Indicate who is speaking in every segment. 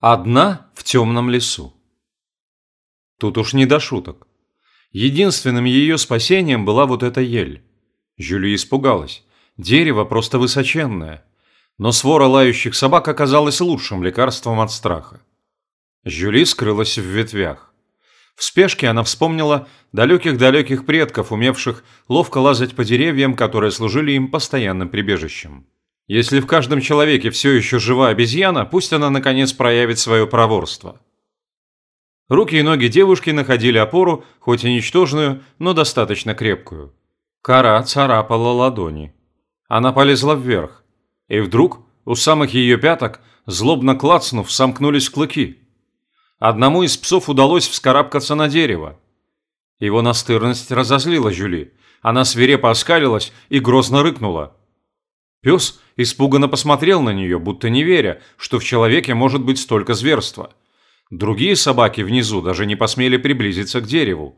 Speaker 1: Одна в темном лесу. Тут уж не до шуток. Единственным ее спасением была вот эта ель. Жюли испугалась. Дерево просто высоченное. Но свора лающих собак оказалась лучшим лекарством от страха. Жюли скрылась в ветвях. В спешке она вспомнила далеких-далеких предков, умевших ловко лазать по деревьям, которые служили им постоянным прибежищем. Если в каждом человеке все еще жива обезьяна, пусть она наконец проявит свое проворство. Руки и ноги девушки находили опору, хоть и ничтожную, но достаточно крепкую. Кора царапала ладони. Она полезла вверх. И вдруг у самых ее пяток, злобно клацнув, сомкнулись клыки. Одному из псов удалось вскарабкаться на дерево. Его настырность разозлила Жюли. Она свирепо оскалилась и грозно рыкнула. Пес испуганно посмотрел на нее, будто не веря, что в человеке может быть столько зверства. Другие собаки внизу даже не посмели приблизиться к дереву.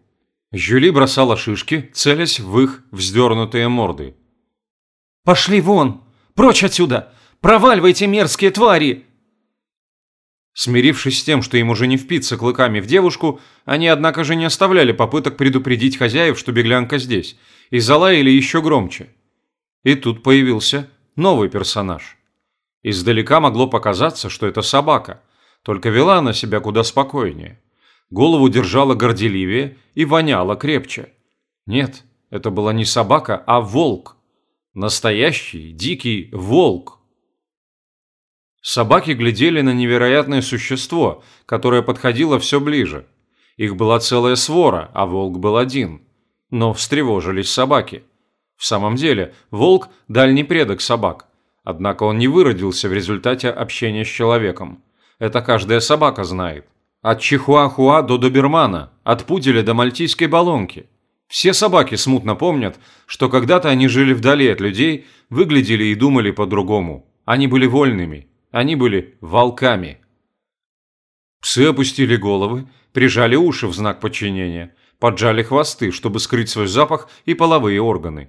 Speaker 1: Жюли бросала шишки, целясь в их вздернутые морды.
Speaker 2: «Пошли вон! Прочь отсюда! Проваливайте, мерзкие твари!»
Speaker 1: Смирившись с тем, что им уже не впиться клыками в девушку, они, однако же, не оставляли попыток предупредить хозяев, что беглянка здесь, и залаяли еще громче. И тут появился новый персонаж. Издалека могло показаться, что это собака, только вела она себя куда спокойнее. Голову держала горделивее и воняла крепче. Нет, это была не собака, а волк. Настоящий дикий волк. Собаки глядели на невероятное существо, которое подходило все ближе. Их была целая свора, а волк был один. Но встревожились собаки. В самом деле, волк – дальний предок собак. Однако он не выродился в результате общения с человеком. Это каждая собака знает. От чихуахуа до добермана, от пуделя до мальтийской баллонки. Все собаки смутно помнят, что когда-то они жили вдали от людей, выглядели и думали по-другому. Они были вольными, они были волками. Псы опустили головы, прижали уши в знак подчинения, поджали хвосты, чтобы скрыть свой запах и половые органы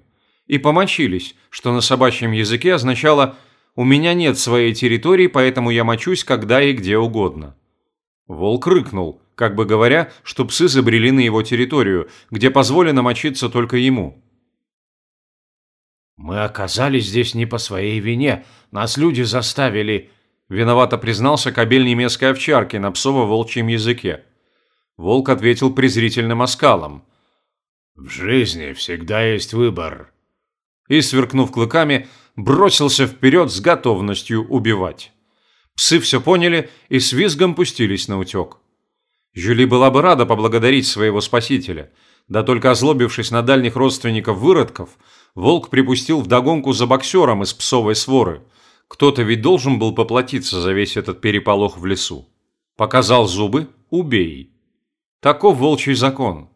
Speaker 1: и помочились, что на собачьем языке означало «у меня нет своей территории, поэтому я мочусь когда и где угодно». Волк рыкнул, как бы говоря, что псы забрели на его территорию, где позволено мочиться только ему.
Speaker 3: «Мы оказались здесь не по своей вине, нас люди заставили...»
Speaker 1: Виновато признался кобель немецкой овчарки на псово-волчьем языке. Волк ответил презрительным оскалом.
Speaker 3: «В жизни всегда есть выбор
Speaker 1: и, сверкнув клыками, бросился вперед с готовностью убивать. Псы все поняли и с визгом пустились на утек. Жюли была бы рада поблагодарить своего спасителя, да только озлобившись на дальних родственников выродков, волк припустил вдогонку за боксером из псовой своры. Кто-то ведь должен был поплатиться за весь этот переполох в лесу. Показал зубы – убей. Таков волчий закон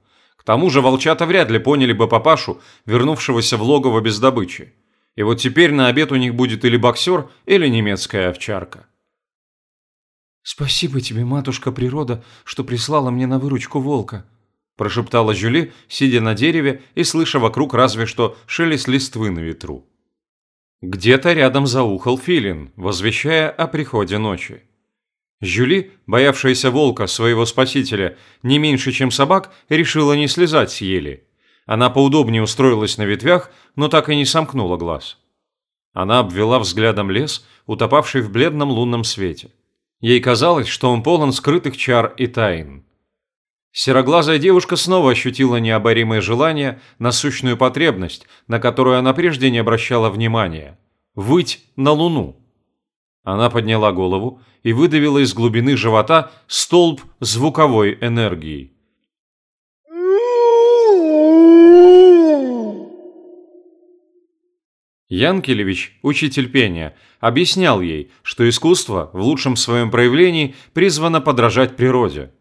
Speaker 1: тому же волчата вряд ли поняли бы папашу, вернувшегося в логово без добычи. И вот теперь на обед у них будет или боксер, или немецкая овчарка.
Speaker 2: «Спасибо тебе, матушка природа, что прислала мне на выручку волка», прошептала Жюли, сидя на дереве и слыша вокруг разве что шелест листвы на ветру. Где-то рядом заухал филин, возвещая о приходе ночи. Жюли, боявшаяся волка, своего спасителя, не меньше, чем собак, решила не слезать с ели. Она поудобнее устроилась на ветвях, но так и не сомкнула глаз. Она обвела взглядом лес, утопавший в бледном лунном свете. Ей казалось, что он полон скрытых чар и тайн. Сероглазая девушка снова ощутила необоримое желание, насущную потребность, на которую она прежде не обращала внимания – выть на луну. Она подняла голову и выдавила из глубины живота столб звуковой энергии. Янкелевич, учитель пения, объяснял ей, что искусство в лучшем своем проявлении призвано подражать природе.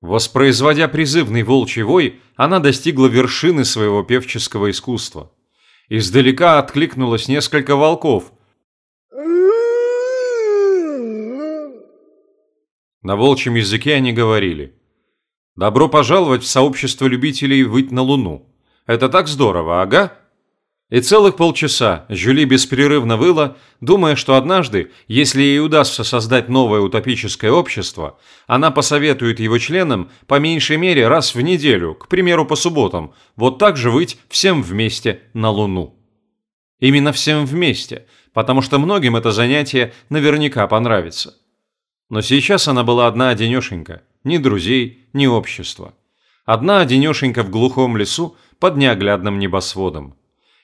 Speaker 2: Воспроизводя призывный волчий вой, она достигла вершины своего певческого искусства. Издалека откликнулось несколько волков – На волчьем языке они говорили. «Добро пожаловать в сообщество любителей выть на Луну. Это так здорово, ага?»
Speaker 1: И целых полчаса Жюли беспрерывно выла, думая, что однажды, если ей удастся создать новое утопическое общество, она посоветует его членам по меньшей мере раз в неделю, к примеру, по субботам, вот так же выть всем вместе на Луну. Именно всем вместе, потому что многим это занятие наверняка понравится. Но сейчас она была одна-одинешенька, ни друзей, ни общества. Одна-одинешенька в глухом лесу под неоглядным небосводом.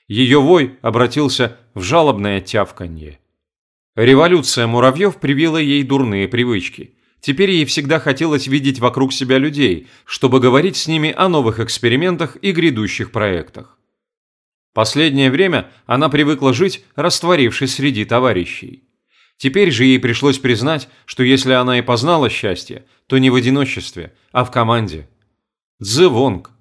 Speaker 1: Ее вой обратился в жалобное тявканье. Революция муравьев привила ей дурные привычки. Теперь ей всегда хотелось видеть вокруг себя людей, чтобы говорить с ними о новых экспериментах и грядущих проектах. Последнее время она привыкла жить, растворившись среди товарищей. Теперь же ей пришлось признать, что если она и познала счастье, то не в одиночестве, а в команде. Цзывонг.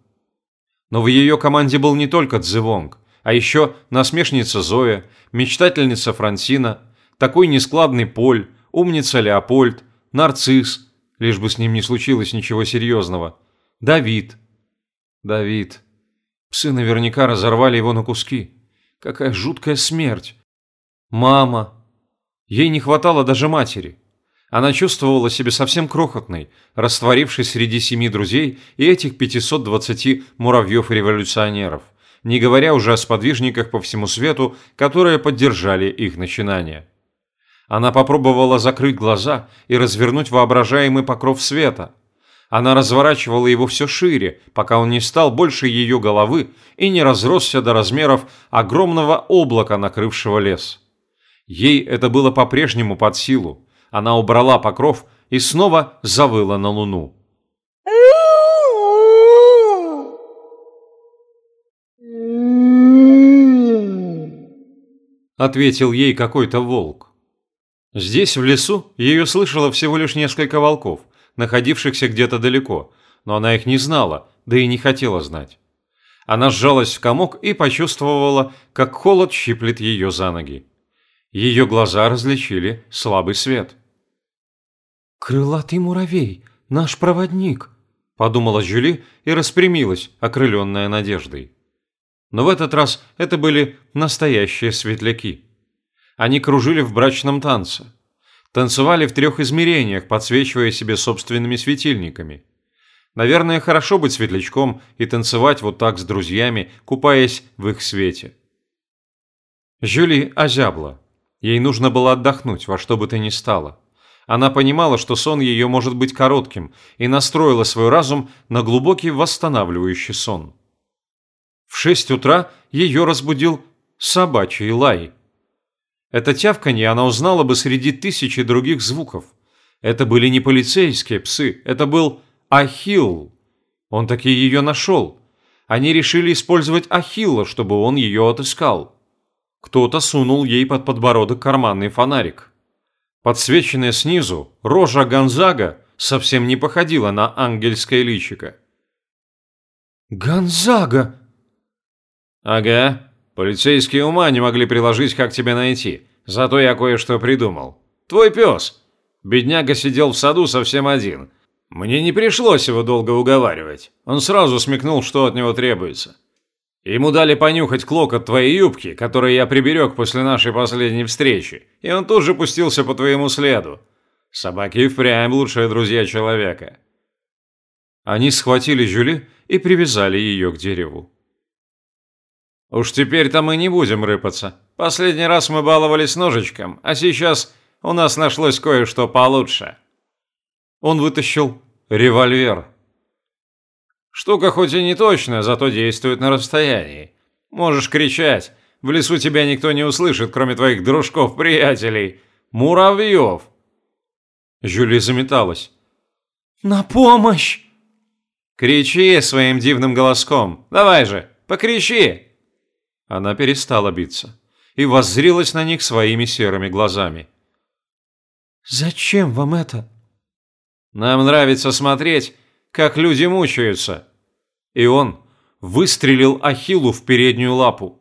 Speaker 1: Но в ее команде был не только Цзывонг. А еще насмешница Зоя, мечтательница Франсина, такой нескладный Поль, умница Леопольд, нарцисс, лишь бы с ним не случилось ничего серьезного, Давид. Давид. Псы наверняка разорвали его на куски. Какая жуткая смерть. Мама. Ей не хватало даже матери. Она чувствовала себя совсем крохотной, растворившись среди семи друзей и этих 520 муравьев-революционеров – не говоря уже о сподвижниках по всему свету, которые поддержали их начинания. Она попробовала закрыть глаза и развернуть воображаемый покров света. Она разворачивала его все шире, пока он не стал больше ее головы и не разросся до размеров огромного облака, накрывшего лес. Ей это было по-прежнему под силу. Она убрала покров и снова завыла на луну. ответил ей какой-то волк. Здесь, в лесу, ее слышало всего лишь несколько волков, находившихся где-то далеко, но она их не знала, да и не хотела знать. Она сжалась в комок и почувствовала, как холод щиплет ее за ноги. Ее глаза различили слабый свет.
Speaker 2: «Крылатый муравей, наш проводник», – подумала Жюли и распрямилась, окрыленная надеждой. Но в этот раз это были настоящие светляки. Они кружили в брачном танце. Танцевали в трех измерениях, подсвечивая себе собственными светильниками. Наверное, хорошо быть светлячком и танцевать вот так с друзьями, купаясь в их свете. Жюли озябла. Ей нужно было отдохнуть во что бы то ни стало. Она понимала, что сон ее может быть коротким, и настроила свой разум на глубокий восстанавливающий сон. В шесть утра ее разбудил собачий лай. Это тявканье она узнала бы среди тысячи других звуков. Это были не полицейские псы, это был Ахилл. Он таки ее нашел. Они решили использовать Ахилла, чтобы он ее отыскал. Кто-то сунул ей под подбородок карманный фонарик. Подсвеченная снизу, рожа Гонзага совсем не походила на ангельское личико. «Гонзага!»
Speaker 1: «Ага. Полицейские ума не могли приложить, как тебя найти. Зато я кое-что придумал. Твой пес. Бедняга сидел в саду совсем один. Мне не пришлось его долго уговаривать. Он сразу смекнул, что от него требуется. Ему дали понюхать клок от твоей юбки, который я приберег после нашей последней встречи, и он тут же пустился по твоему следу. Собаки впрямь лучшие друзья человека».
Speaker 2: Они схватили Жюли и привязали ее к дереву.
Speaker 1: Уж теперь-то мы не будем рыпаться. Последний раз мы баловались ножичком, а сейчас у нас нашлось кое-что получше.
Speaker 2: Он вытащил револьвер.
Speaker 1: Штука хоть и не точная, зато действует на расстоянии. Можешь кричать. В лесу тебя никто не услышит, кроме твоих дружков-приятелей. Муравьев.
Speaker 2: Жюли заметалась.
Speaker 4: «На помощь!»
Speaker 1: «Кричи своим дивным голоском. Давай же, покричи!»
Speaker 2: Она перестала биться и воззрилась на них своими серыми глазами.
Speaker 4: «Зачем вам это?»
Speaker 1: «Нам нравится смотреть, как люди мучаются».
Speaker 2: И он выстрелил Ахиллу в переднюю лапу.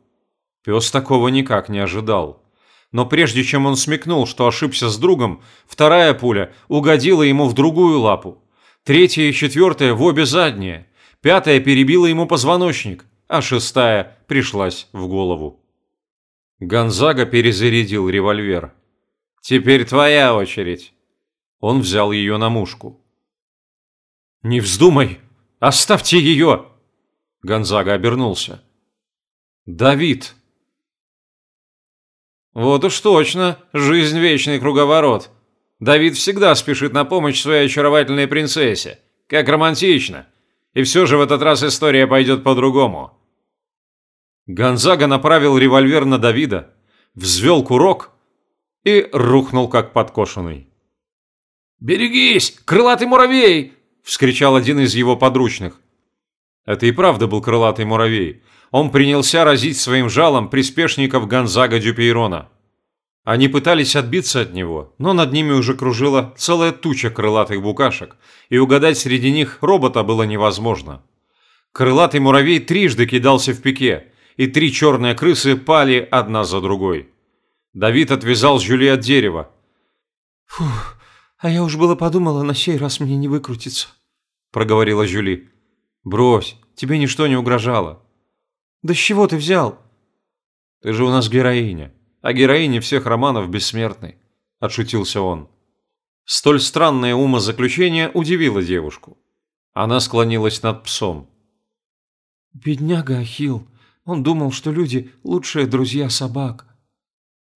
Speaker 2: Пес такого никак не ожидал. Но прежде чем он смекнул, что ошибся с другом, вторая пуля угодила ему в другую лапу. Третья и четвертая в обе задние. Пятая перебила ему позвоночник. а шестая пришлась в голову. Гонзага перезарядил револьвер. «Теперь твоя очередь». Он взял ее на мушку. «Не вздумай! Оставьте ее!» Гонзага обернулся. «Давид!» «Вот уж точно, жизнь вечный круговорот. Давид всегда спешит на помощь своей очаровательной принцессе. Как романтично! И все же в этот раз история пойдет по-другому». Гонзага направил револьвер на Давида, взвел курок и рухнул как подкошенный. «Берегись, крылатый муравей!» – вскричал один из его подручных. Это и правда был крылатый муравей. Он принялся разить своим жалом приспешников Гонзага Дюпейрона. Они пытались отбиться от него, но над ними уже кружила целая туча крылатых букашек, и угадать среди них робота было невозможно. Крылатый муравей трижды кидался в пике, и три черные крысы пали одна за другой. Давид отвязал Жюли от дерева.
Speaker 4: «Фух, а я уж было подумала, на сей раз мне не выкрутиться», – проговорила Жюли.
Speaker 2: «Брось, тебе ничто не угрожало».
Speaker 4: «Да с чего ты взял?»
Speaker 2: «Ты же у нас героиня, а героиня всех романов бессмертной», – отшутился он. Столь странное умозаключение удивило девушку. Она склонилась над псом.
Speaker 4: «Бедняга Ахилл, он думал, что люди – лучшие друзья собак».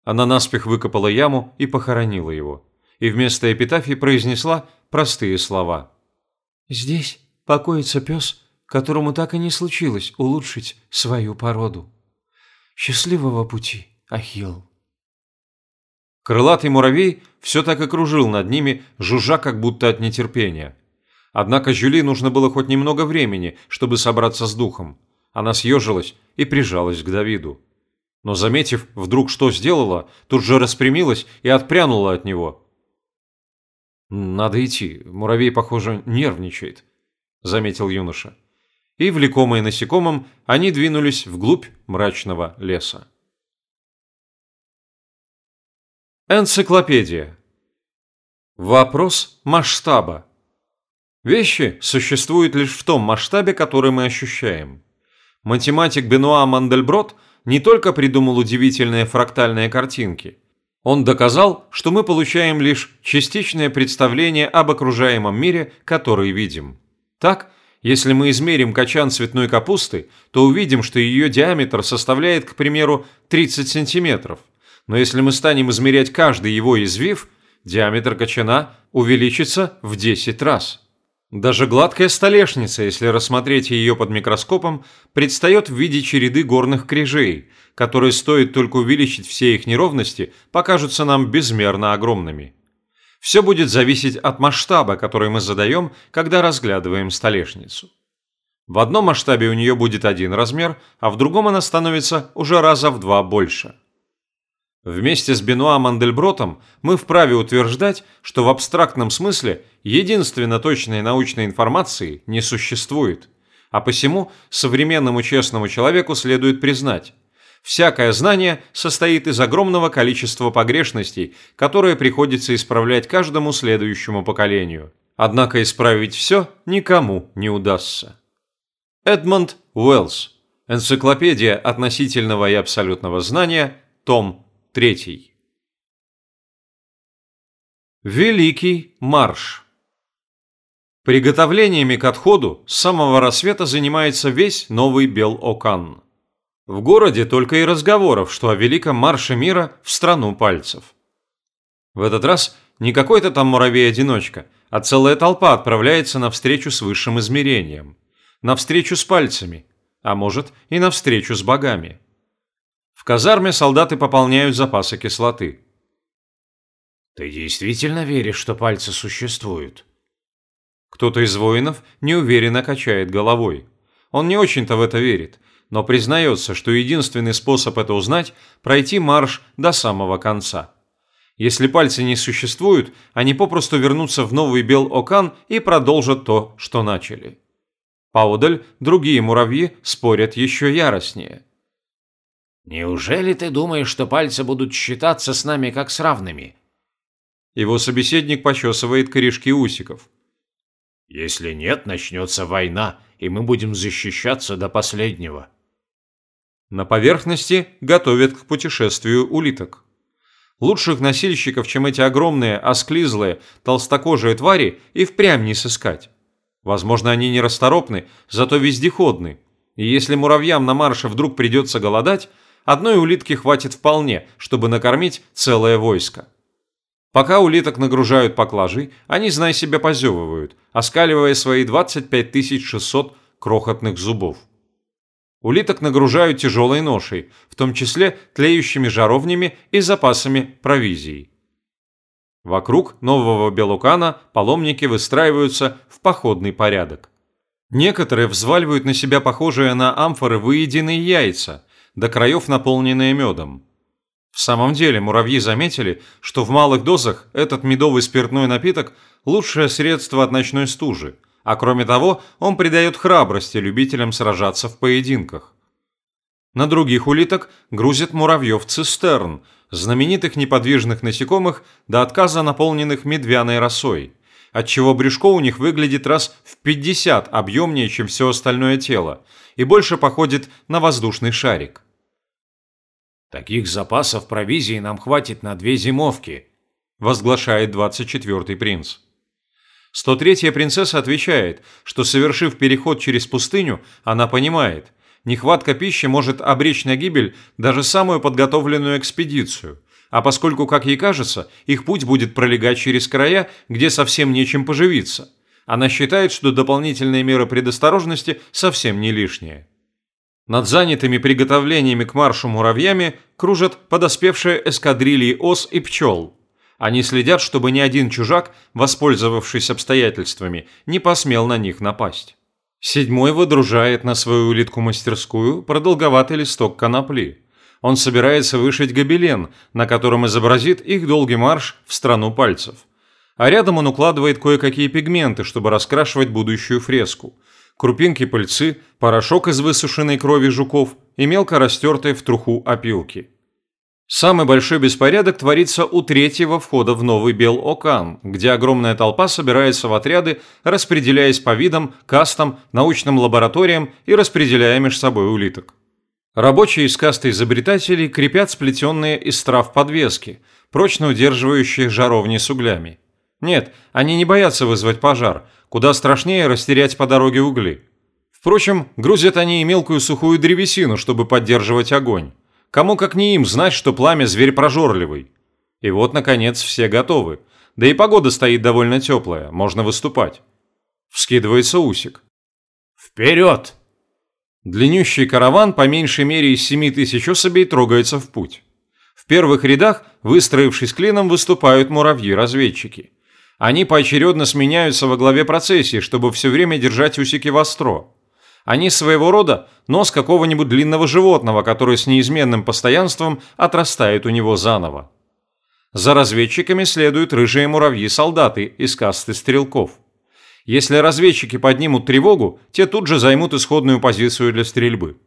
Speaker 2: Она наспех выкопала яму и похоронила его. И вместо эпитафии произнесла простые слова.
Speaker 4: «Здесь покоится пес, которому так и не случилось улучшить свою породу. Счастливого пути, Ахилл!»
Speaker 2: Крылатый муравей все так и кружил над ними, жужжа как будто от нетерпения. Однако Жюли нужно было хоть немного времени, чтобы собраться с духом. Она съежилась и прижалась к Давиду. Но, заметив вдруг, что сделала, тут же распрямилась и отпрянула от него. «Надо идти, муравей, похоже, нервничает», – заметил юноша. И, влекомые насекомым, они двинулись вглубь мрачного леса. Энциклопедия. Вопрос масштаба. Вещи существуют лишь в том масштабе, который мы ощущаем. Математик Бенуа Мандельброд не только придумал удивительные фрактальные картинки. Он доказал, что мы получаем лишь частичное представление об окружаемом мире, который видим. Так, если мы измерим качан цветной капусты, то увидим, что ее диаметр составляет, к примеру, 30 сантиметров. Но если мы станем измерять каждый его извив, диаметр качана увеличится в 10 раз. Даже гладкая столешница, если рассмотреть ее под микроскопом, предстает в виде череды горных кряжей, которые стоит только увеличить все их неровности, покажутся нам безмерно огромными. Все будет зависеть от масштаба, который мы задаем, когда разглядываем столешницу. В одном масштабе у нее будет один размер, а в другом она становится уже раза в два больше. Вместе с Бенуа Мандельбротом мы вправе утверждать, что в абстрактном смысле единственно точной научной информации не существует, а посему современному честному человеку следует признать, всякое знание состоит из огромного количества погрешностей, которые приходится исправлять каждому следующему поколению. Однако исправить все никому не удастся. Эдмонд Уэллс. Энциклопедия относительного и абсолютного знания. Том Третий. Великий марш. Приготовлениями к отходу с самого рассвета занимается весь новый Бел-Окан. В городе только и разговоров, что о великом марше мира в страну пальцев. В этот раз не какой-то там муравей-одиночка, а целая толпа отправляется навстречу с высшим измерением. Навстречу с пальцами, а может и навстречу с богами казарме солдаты пополняют запасы кислоты.
Speaker 3: «Ты действительно веришь, что пальцы существуют?»
Speaker 2: Кто-то из воинов неуверенно качает головой. Он не очень-то в это верит, но признается, что единственный способ это узнать – пройти марш до самого конца. Если пальцы не существуют, они попросту вернутся в новый Бел-Окан и продолжат то, что начали. Поодаль другие муравьи спорят еще яростнее.
Speaker 3: Неужели ты думаешь, что пальцы будут считаться с нами как с равными?
Speaker 2: Его собеседник почесывает корешки усиков.
Speaker 3: Если нет, начнется война, и мы будем защищаться до последнего.
Speaker 2: На поверхности готовят к путешествию улиток. Лучших носильщиков, чем эти огромные, осклизлые, толстокожие твари, и впрямь не сыскать. Возможно, они не расторопны, зато вездеходны. И если муравьям на марше вдруг придется голодать, одной улитки хватит вполне, чтобы накормить целое войско. Пока улиток нагружают поклажей, они, знай себя, позевывают, оскаливая свои 25 600 крохотных зубов. Улиток нагружают тяжелой ношей, в том числе тлеющими жаровнями и запасами провизии. Вокруг нового Белукана паломники выстраиваются в походный порядок. Некоторые взваливают на себя похожие на амфоры выеденные яйца, до краев наполненные медом. В самом деле муравьи заметили, что в малых дозах этот медовый спиртной напиток – лучшее средство от ночной стужи – а кроме того, он придает храбрости любителям сражаться в поединках. На других улиток грузят муравьев цистерн, знаменитых неподвижных насекомых до отказа наполненных медвяной росой, отчего брюшко у них выглядит раз в 50 объемнее, чем все остальное тело, и больше походит на воздушный шарик.
Speaker 3: «Таких запасов провизии нам хватит на две зимовки», – возглашает 24-й принц.
Speaker 2: 103-я принцесса отвечает, что совершив переход через пустыню, она понимает, нехватка пищи может обречь на гибель даже самую подготовленную экспедицию, а поскольку, как ей кажется, их путь будет пролегать через края, где совсем нечем поживиться, она считает, что дополнительные меры предосторожности совсем не лишние. Над занятыми приготовлениями к маршу муравьями кружат подоспевшие эскадрильи ос и пчел – они следят, чтобы ни один чужак, воспользовавшись обстоятельствами, не посмел на них напасть. Седьмой выдружает на свою улитку-мастерскую продолговатый листок конопли. Он собирается вышить гобелен, на котором изобразит их долгий марш в страну пальцев. А рядом он укладывает кое-какие пигменты, чтобы раскрашивать будущую фреску. Крупинки пыльцы, порошок из высушенной крови жуков и мелко растертые в труху опилки. Самый большой беспорядок творится у третьего входа в Новый Бел-Окан, где огромная толпа собирается в отряды, распределяясь по видам, кастам, научным лабораториям и распределяя между собой улиток. Рабочие из касты изобретателей крепят сплетенные из трав подвески, прочно удерживающие жаровни с углями. Нет, они не боятся вызвать пожар, куда страшнее растерять по дороге угли. Впрочем, грузят они и мелкую сухую древесину, чтобы поддерживать огонь. Кому как не им знать, что пламя зверь прожорливый. И вот, наконец, все готовы. Да и погода стоит довольно теплая, можно выступать. Вскидывается усик.
Speaker 3: «Вперед!»
Speaker 2: Длиннющий караван по меньшей мере из семи тысяч особей трогается в путь. В первых рядах, выстроившись клином, выступают муравьи-разведчики. Они поочередно сменяются во главе процессии, чтобы все время держать усики востро. Они своего рода нос какого-нибудь длинного животного, который с неизменным постоянством отрастает у него заново. За разведчиками следуют рыжие муравьи-солдаты из касты стрелков. Если разведчики поднимут тревогу, те тут же займут исходную позицию для стрельбы.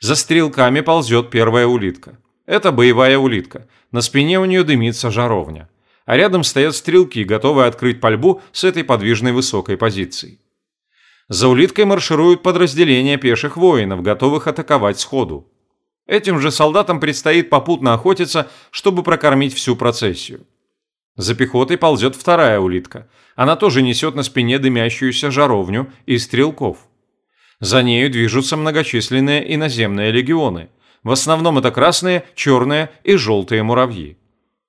Speaker 2: За стрелками ползет первая улитка. Это боевая улитка. На спине у нее дымится жаровня. А рядом стоят стрелки, готовые открыть пальбу с этой подвижной высокой позиции. За улиткой маршируют подразделения пеших воинов, готовых атаковать сходу. Этим же солдатам предстоит попутно охотиться, чтобы прокормить всю процессию. За пехотой ползет вторая улитка. Она тоже несет на спине дымящуюся жаровню и стрелков. За нею движутся многочисленные иноземные легионы. В основном это красные, черные и желтые муравьи.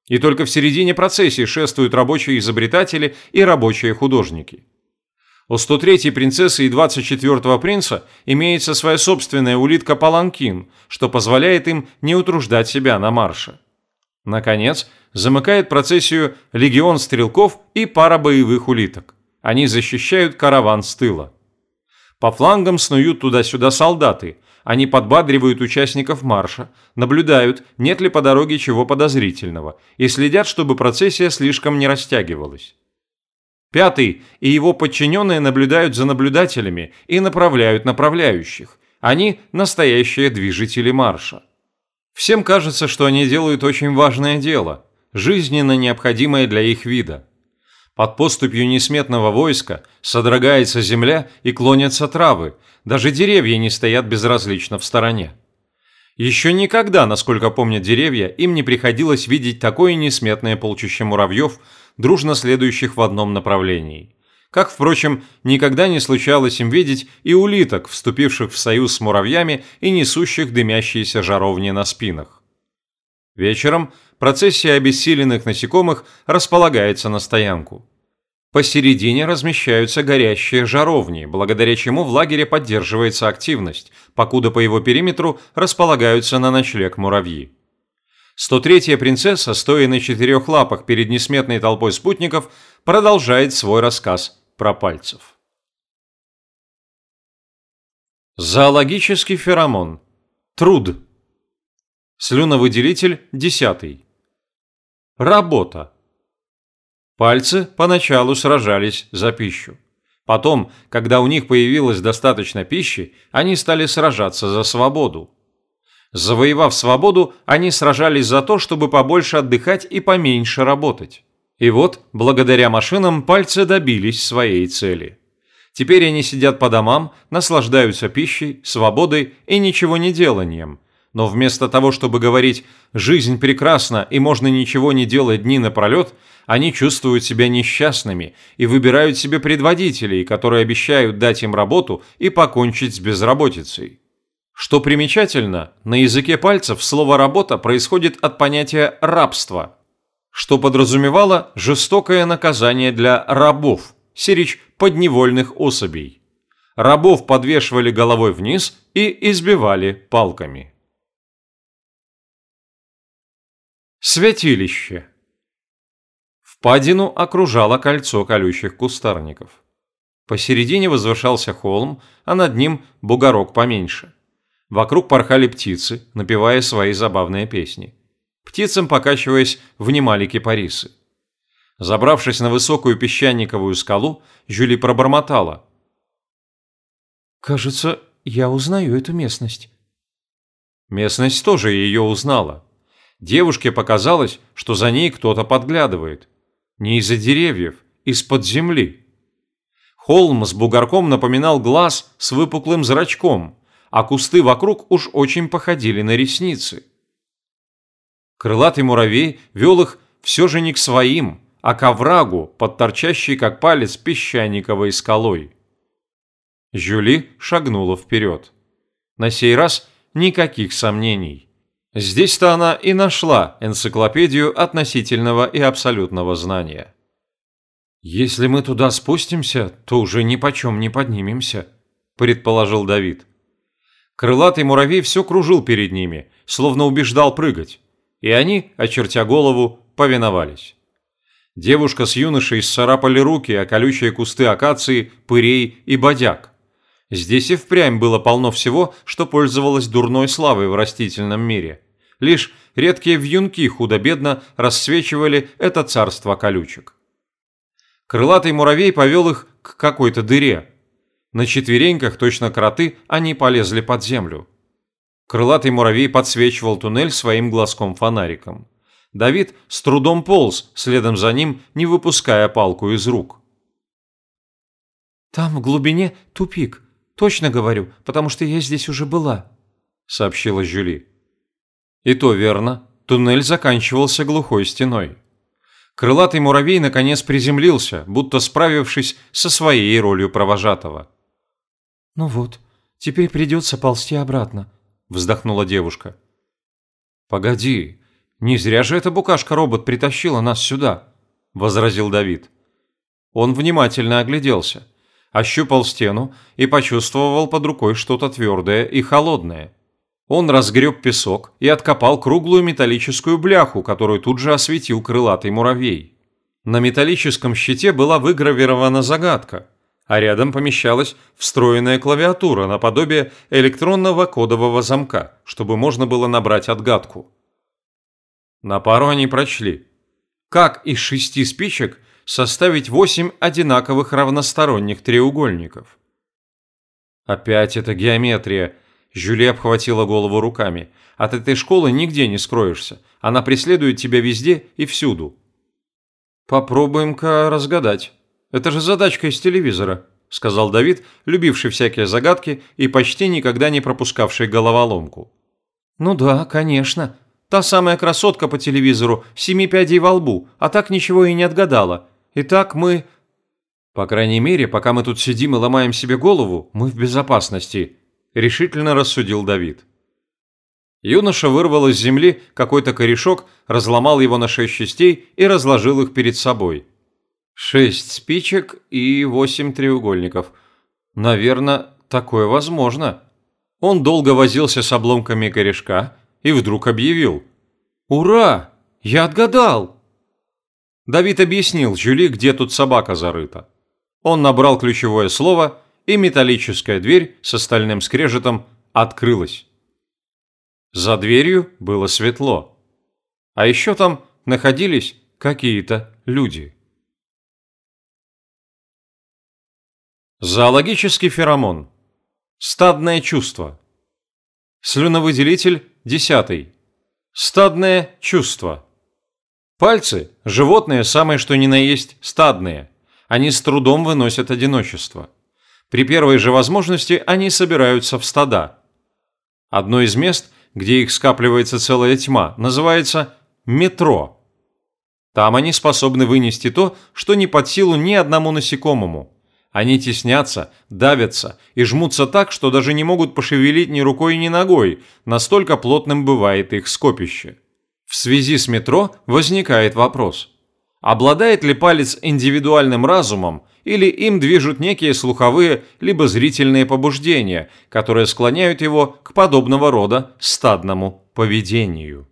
Speaker 2: И только в середине процессии шествуют рабочие изобретатели и рабочие художники. У 103-й принцессы и 24-го принца имеется своя собственная улитка Паланкин, что позволяет им не утруждать себя на марше. Наконец, замыкает процессию легион стрелков и пара боевых улиток. Они защищают караван с тыла. По флангам снуют туда-сюда солдаты. Они подбадривают участников марша, наблюдают, нет ли по дороге чего подозрительного, и следят, чтобы процессия слишком не растягивалась. Пятый и его подчиненные наблюдают за наблюдателями и направляют направляющих. Они – настоящие движители марша. Всем кажется, что они делают очень важное дело, жизненно необходимое для их вида. Под поступью несметного войска содрогается земля и клонятся травы, даже деревья не стоят безразлично в стороне. Еще никогда, насколько помнят деревья, им не приходилось видеть такое несметное полчище муравьев, дружно следующих в одном направлении. Как, впрочем, никогда не случалось им видеть и улиток, вступивших в союз с муравьями и несущих дымящиеся жаровни на спинах. Вечером процессия обессиленных насекомых располагается на стоянку. Посередине размещаются горящие жаровни, благодаря чему в лагере поддерживается активность, покуда по его периметру располагаются на ночлег муравьи. 103-я принцесса, стоя на четырех лапах перед несметной толпой спутников, продолжает свой рассказ про пальцев. Зоологический феромон. Труд. Слюновыделитель десятый. Работа. Пальцы поначалу сражались за пищу. Потом, когда у них появилось достаточно пищи, они стали сражаться за свободу. Завоевав свободу, они сражались за то, чтобы побольше отдыхать и поменьше работать. И вот, благодаря машинам, пальцы добились своей цели. Теперь они сидят по домам, наслаждаются пищей, свободой и ничего не деланием. Но вместо того, чтобы говорить «жизнь прекрасна и можно ничего не делать дни напролет», они чувствуют себя несчастными и выбирают себе предводителей, которые обещают дать им работу и покончить с безработицей. Что примечательно, на языке пальцев слово «работа» происходит от понятия «рабство», что подразумевало жестокое наказание для рабов, сирич подневольных особей. Рабов подвешивали головой вниз и избивали палками. Святилище Впадину окружало кольцо колючих кустарников. Посередине возвышался холм, а над ним бугорок поменьше. Вокруг порхали птицы, напевая свои забавные песни. Птицам, покачиваясь, внимали кипарисы. Забравшись на высокую песчаниковую скалу, Жюли пробормотала.
Speaker 4: «Кажется, я узнаю эту местность».
Speaker 2: Местность тоже ее узнала. Девушке показалось, что за ней кто-то подглядывает. Не из-за деревьев, из-под земли. Холм с бугорком напоминал глаз с выпуклым зрачком, а кусты вокруг уж очень походили на ресницы. Крылатый муравей вел их все же не к своим, а к оврагу, под торчащей как палец песчаниковой скалой. Жюли шагнула вперед. На сей раз никаких сомнений. Здесь-то она и нашла энциклопедию относительного и абсолютного знания. «Если мы туда спустимся, то уже ни почем не поднимемся», – предположил Давид. Крылатый муравей все кружил перед ними, словно убеждал прыгать и они, очертя голову, повиновались. Девушка с юношей сцарапали руки о колючие кусты акации, пырей и бодяг. Здесь и впрямь было полно всего, что пользовалось дурной славой в растительном мире. Лишь редкие вьюнки худо-бедно рассвечивали это царство колючек. Крылатый муравей повел их к какой-то дыре. На четвереньках, точно кроты, они полезли под землю. Крылатый муравей подсвечивал туннель своим глазком-фонариком. Давид с трудом полз, следом за ним, не выпуская палку из рук.
Speaker 4: «Там в глубине тупик. Точно говорю, потому что я здесь уже была», — сообщила Жюли.
Speaker 2: И то верно. Туннель заканчивался глухой стеной. Крылатый муравей наконец приземлился, будто справившись со своей ролью провожатого.
Speaker 4: «Ну вот, теперь придется ползти обратно», – вздохнула девушка.
Speaker 2: «Погоди, не зря же эта букашка-робот притащила нас сюда», – возразил Давид. Он внимательно огляделся, ощупал стену и почувствовал под рукой что-то твердое и холодное. Он разгреб песок и откопал круглую металлическую бляху, которую тут же осветил крылатый муравей. На металлическом щите была выгравирована загадка – а рядом помещалась встроенная клавиатура наподобие электронного кодового замка, чтобы можно было набрать отгадку. На пару они прочли. Как из шести спичек составить восемь одинаковых равносторонних треугольников? Опять эта геометрия. Жюли обхватила голову руками. От этой школы нигде не скроешься. Она преследует тебя везде и всюду. Попробуем-ка разгадать. Это же задачка из телевизора», – сказал Давид, любивший всякие загадки и почти никогда не пропускавший головоломку. Ну да, конечно. Та самая красотка по телевизору, семи пядей во лбу, а так ничего и не отгадала. Итак, мы... По крайней мере, пока мы тут сидим и ломаем себе голову, мы в безопасности, решительно рассудил Давид. Юноша вырвал из земли какой-то корешок, разломал его на шесть частей и разложил их перед собой. Шесть спичек и восемь треугольников. Наверное, такое возможно. Он долго возился с обломками корешка и вдруг объявил. «Ура! Я отгадал!» Давид объяснил Жюли, где тут собака зарыта. Он набрал ключевое слово, и металлическая дверь с остальным скрежетом открылась. За дверью было светло. А еще там находились какие-то люди. Зоологический феромон. Стадное чувство. Слюновыделитель десятый. Стадное чувство. Пальцы – животные самые что ни на есть стадные. Они с трудом выносят одиночество. При первой же возможности они собираются в стада. Одно из мест, где их скапливается целая тьма, называется метро. Там они способны вынести то, что не под силу ни одному насекомому. Они теснятся, давятся и жмутся так, что даже не могут пошевелить ни рукой, ни ногой, настолько плотным бывает их скопище. В связи с метро возникает вопрос. Обладает ли палец индивидуальным разумом или им движут некие слуховые либо зрительные побуждения, которые склоняют его к подобного рода стадному поведению?